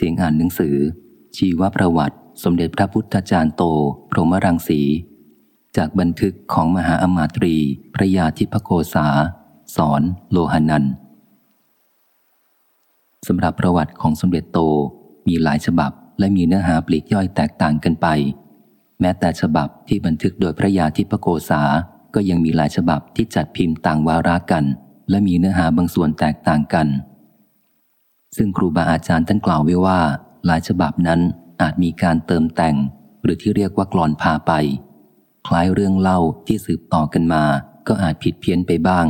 สียงอ่านหนังสือ ชีวประวัติ สมเด็จพระพุทธจารย์โต พรหมรังสี จากบันทึกของมหาอมาตรี พระยาธิพโกษา สอน โลหนันสำหรับประวัติของสมเด็จโตมีหลายฉบับและมีเนื้อหาปลีกย่อยแตกต่างกันไป แม้แต่ฉบับที่บันทึกโดยพระยาธิพโกษา ก็ยังมีหลายฉบับที่จัดพิมพ์ต่างวาระกัน และมีเนื้อหาบางส่วนแตกต่างกัน ซึ่งครูบาอาจารย์ท่านกล่าวไว้ว่า หลายฉบับนั้นอาจมีการเติมแต่ง หรือที่เรียกว่ากลอนพาไป คล้ายเรื่องเล่าที่สืบต่อกันมา ก็อาจผิดเพี้ยนไปบ้าง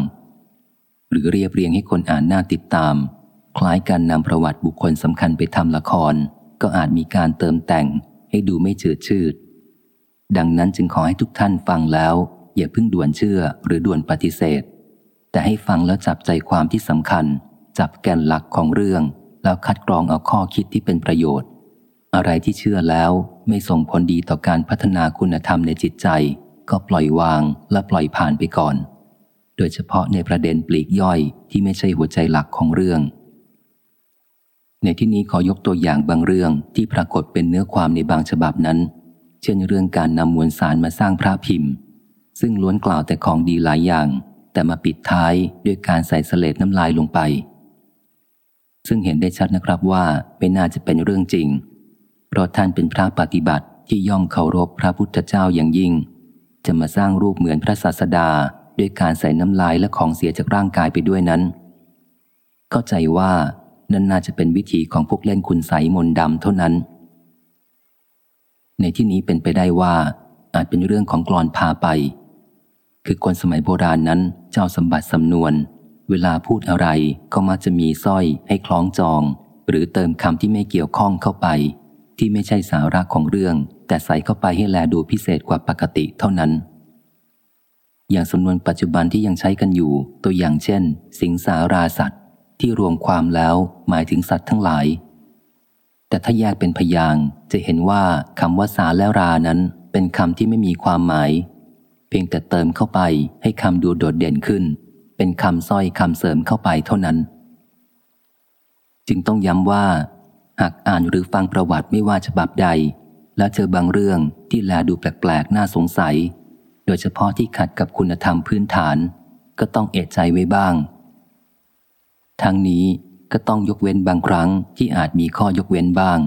หรือเรียบเรียงให้คนอ่านน่าติดตาม คล้ายการนำประวัติบุคคลสำคัญไปทำละคร ก็อาจมีการเติมแต่ง ให้ดูไม่เจืดชืด ดังนั้นจึงขอให้ทุกท่านฟังแล้ว อย่าเพิ่งด่วนเชื่อหรือด่วนปฏิเสธ แต่ให้ฟังแล้วจับใจความที่สำคัญ จับแกนหลักของเรื่อง แล้วคัดกรองเอาข้อคิดที่เป็นประโยชน์ อะไรที่เชื่อแล้วไม่ส่งผลดีต่อการพัฒนาคุณธรรมในจิตใจ ก็ปล่อยวางและปล่อยผ่านไปก่อน โดยเฉพาะในประเด็นปลีกย่อยที่ไม่ใช่หัวใจหลักของเรื่อง ในที่นี้ขอยกตัวอย่างบางเรื่องที่ปรากฏเป็นเนื้อความในบางฉบับนั้น เช่นเรื่องการนำมวลสารมาสร้างพระพิมพ์ ซึ่งล้วนกล่าวแต่ของดีหลายอย่างแต่มาปิดท้ายด้วยการใส่เสลดน้ำลายลงไป ซึ่งเห็นได้ชัดนะครับว่าไม่น่าจะเป็นเรื่องจริง เพราะท่านเป็นพระปฏิบัติที่ย่อมเคารพพระพุทธเจ้าอย่างยิ่ง จะมาสร้างรูปเหมือนพระศาสดาด้วยการใส่น้ำลายและของเสียจากร่างกายไปด้วยนั้น เข้าใจว่านั่นน่าจะเป็นวิธีของพวกเล่นคุณใสมนดำเท่านั้น ในที่นี้เป็นไปได้ว่า อาจเป็นเรื่องของกรอนพาไป คือคนสมัยโบราณนั้นเจ้าสมบัติสำนวน เวลาพูดอะไรก็มักจะมีสร้อยให้คล้องจอง หรือเติมคำที่ไม่เกี่ยวข้องเข้าไป ที่ไม่ใช่สาระของเรื่อง แต่ใส่เข้าไปให้แลดูพิเศษกว่าปกติเท่านั้น อย่างสำนวนปัจจุบันที่ยังใช้กันอยู่ ตัวอย่างเช่น สิงสาราสัตว์ ที่รวมความแล้วหมายถึงสัตว์ทั้งหลาย แต่ถ้าแยกเป็นพยางค์จะเห็นว่าคำว่าสาและรานั้นเป็นคำที่ไม่มีความหมาย เพียงแต่เติมเข้าไปให้คำดูโดดเด่นขึ้น เป็นคำสร้อยคำเสริมเข้าไปเท่านั้น จึงต้องย้ำว่า หากอ่านหรือฟังประวัติไม่ว่าฉบับใด แล้วเจอบางเรื่องที่แลดูแปลกๆ น่าสงสัย โดยเฉพาะที่ขัดกับคุณธรรมพื้นฐาน ก็ต้องเอะใจไว้บ้าง ทั้งนี้ก็ต้องยกเว้นบางครั้งที่อาจมีข้อยกเว้นบ้าง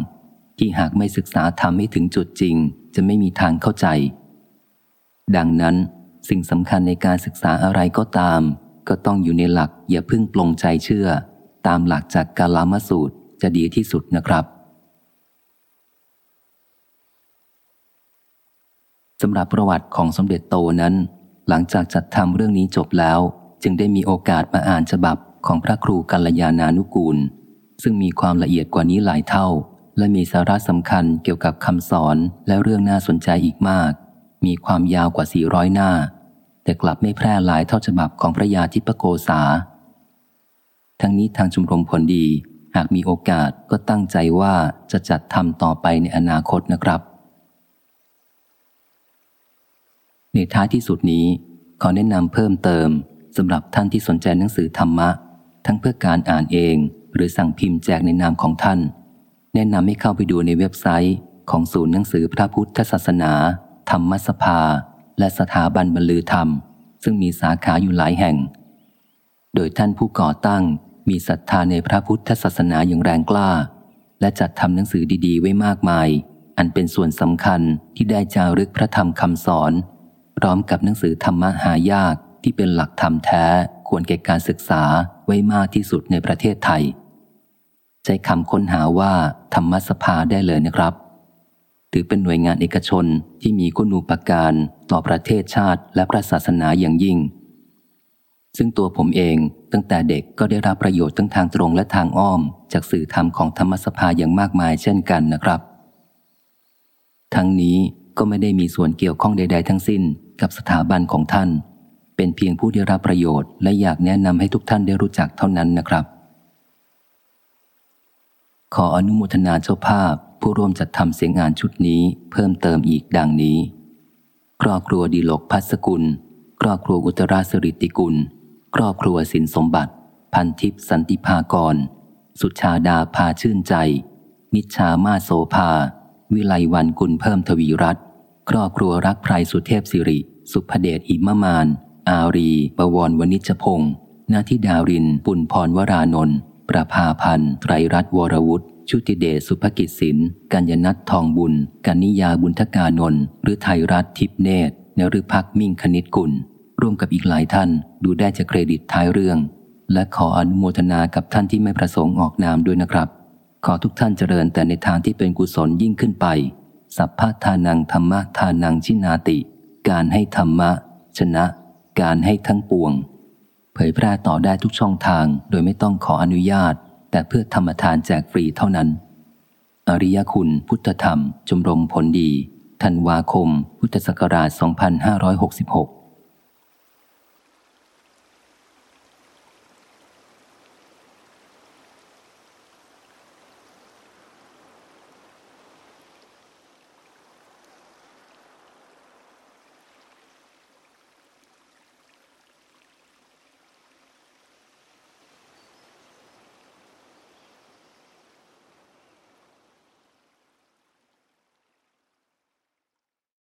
ที่หากไม่ศึกษาทำให้ถึงจุดจริง จะไม่มีทางเข้าใจ ดังนั้นสิ่งสำคัญในการศึกษาอะไรก็ตาม ก็ต้องอยู่ในหลักอย่าพึ่งปลงใจเชื่อ ตามหลักจากกาลามสูตรจะดีที่สุดนะครับสำหรับประวัติของสมเด็จโตนั้น หลังจากจัดทำเรื่องนี้จบแล้ว จึงได้มีโอกาสมาอ่านฉบับของพระครูกัลยาณานุกูล ซึ่งมีความละเอียดกว่านี้หลายเท่า และมีสาระสำคัญเกี่ยวกับคำสอนและเรื่องน่าสนใจอีกมาก มีความยาวกว่า 400 หน้า แต่กลับไม่แพร่หลายเท่าฉบับของพระยาธิปโกษา ทั้งนี้ทางชมรมผลดีหากมีโอกาสก็ตั้งใจว่าจะจัดทำต่อไปในอนาคตนะครับ ในท้ายที่สุดนี้ขอแนะนำเพิ่มเติมสำหรับท่านที่สนใจหนังสือธรรมะ ทั้งเพื่อการอ่านเอง หรือสั่งพิมพ์แจกในนามของท่าน แนะนำให้เข้าไปดูในเว็บไซต์ของศูนย์หนังสือพระพุทธศาสนา ธรรมสภา และสถาบันบรรลือธรรม ซึ่งมีสาขาอยู่หลายแห่ง โดยท่านผู้ก่อตั้งมีศรัทธาในพระพุทธศาสนาอย่างแรงกล้า และจัดทำหนังสือดีๆ ไว้มากมาย อันเป็นส่วนสำคัญที่ได้จารึกพระธรรมคำสอน พร้อมกับหนังสือธรรมะหายากที่เป็นหลักธรรมแท้ควรแก่การศึกษาไว้มากที่สุดในประเทศไทย ใช้คำค้นหาว่า ธรรมสภาได้เลยนะครับ ถือเป็นหน่วยงานเอกชนที่มีคุณูปการต่อประเทศชาติและพระศาสนาอย่างยิ่ง ซึ่งตัวผมเองตั้งแต่เด็กก็ได้รับประโยชน์ทั้งทางตรงและทางอ้อม จากสื่อธรรมของธรรมสภาอย่างมากมายเช่นกันนะครับ ทั้งนี้ก็ไม่ได้มีส่วนเกี่ยวข้องใด ๆ ทั้งสิ้นกับสถาบันของท่าน เป็นเพียงผู้ได้รับประโยชน์และอยากแนะนำให้ทุกท่านได้รู้จักเท่านั้นนะครับ ขออนุโมทนาเจ้าภาพผู้ร่วมจัดทำเสียงอ่านชุดนี้เพิ่มเติมอีกดังนี้ ครอบครัวดีลกพัสกุล ครอบครัวอุตราสริติกุล ครอบครัวสินสมบัติ พันทิพสันติภากร สุชาดาพาชื่นใจ นิชามาโสภา วิไลวันกุลเพิ่มทวีรัตครอบครัวรักไพรสุเทพสิริ สุภเดชหิมมาน อารีบวรวณิชพงศ์นาทิดาริน ปุณพรวรานนท์ ประภาพันธ์ไตรรัตน์วรวุฒิชุติเดชสุภกิจสินกัญญนัททองบุญกันิยาบุญทกานนท์หรือไทยรัฐทิพเนตรนฤพักมิ่งคณิตกุล ร่วมกับอีกหลายท่านดูได้จากเครดิตท้ายเรื่อง และขออนุโมทนากับท่านที่ไม่ประสงค์ออกนามด้วยนะครับ ขอทุกท่านเจริญแต่ในทางที่เป็นกุศลยิ่งขึ้นไป สัพพะทานังธรรมะทานังชินาติ การให้ธรรมะ ชนะ การให้ทั้งปวง เผยแพร่ต่อได้ทุกช่องทางโดยไม่ต้องขออนุญาต แต่เพื่อธรรมทานแจกฟรีเท่านั้น อริยคุณพุทธธรรมชมรมผลดี ธันวาคม พุทธศักราช 2566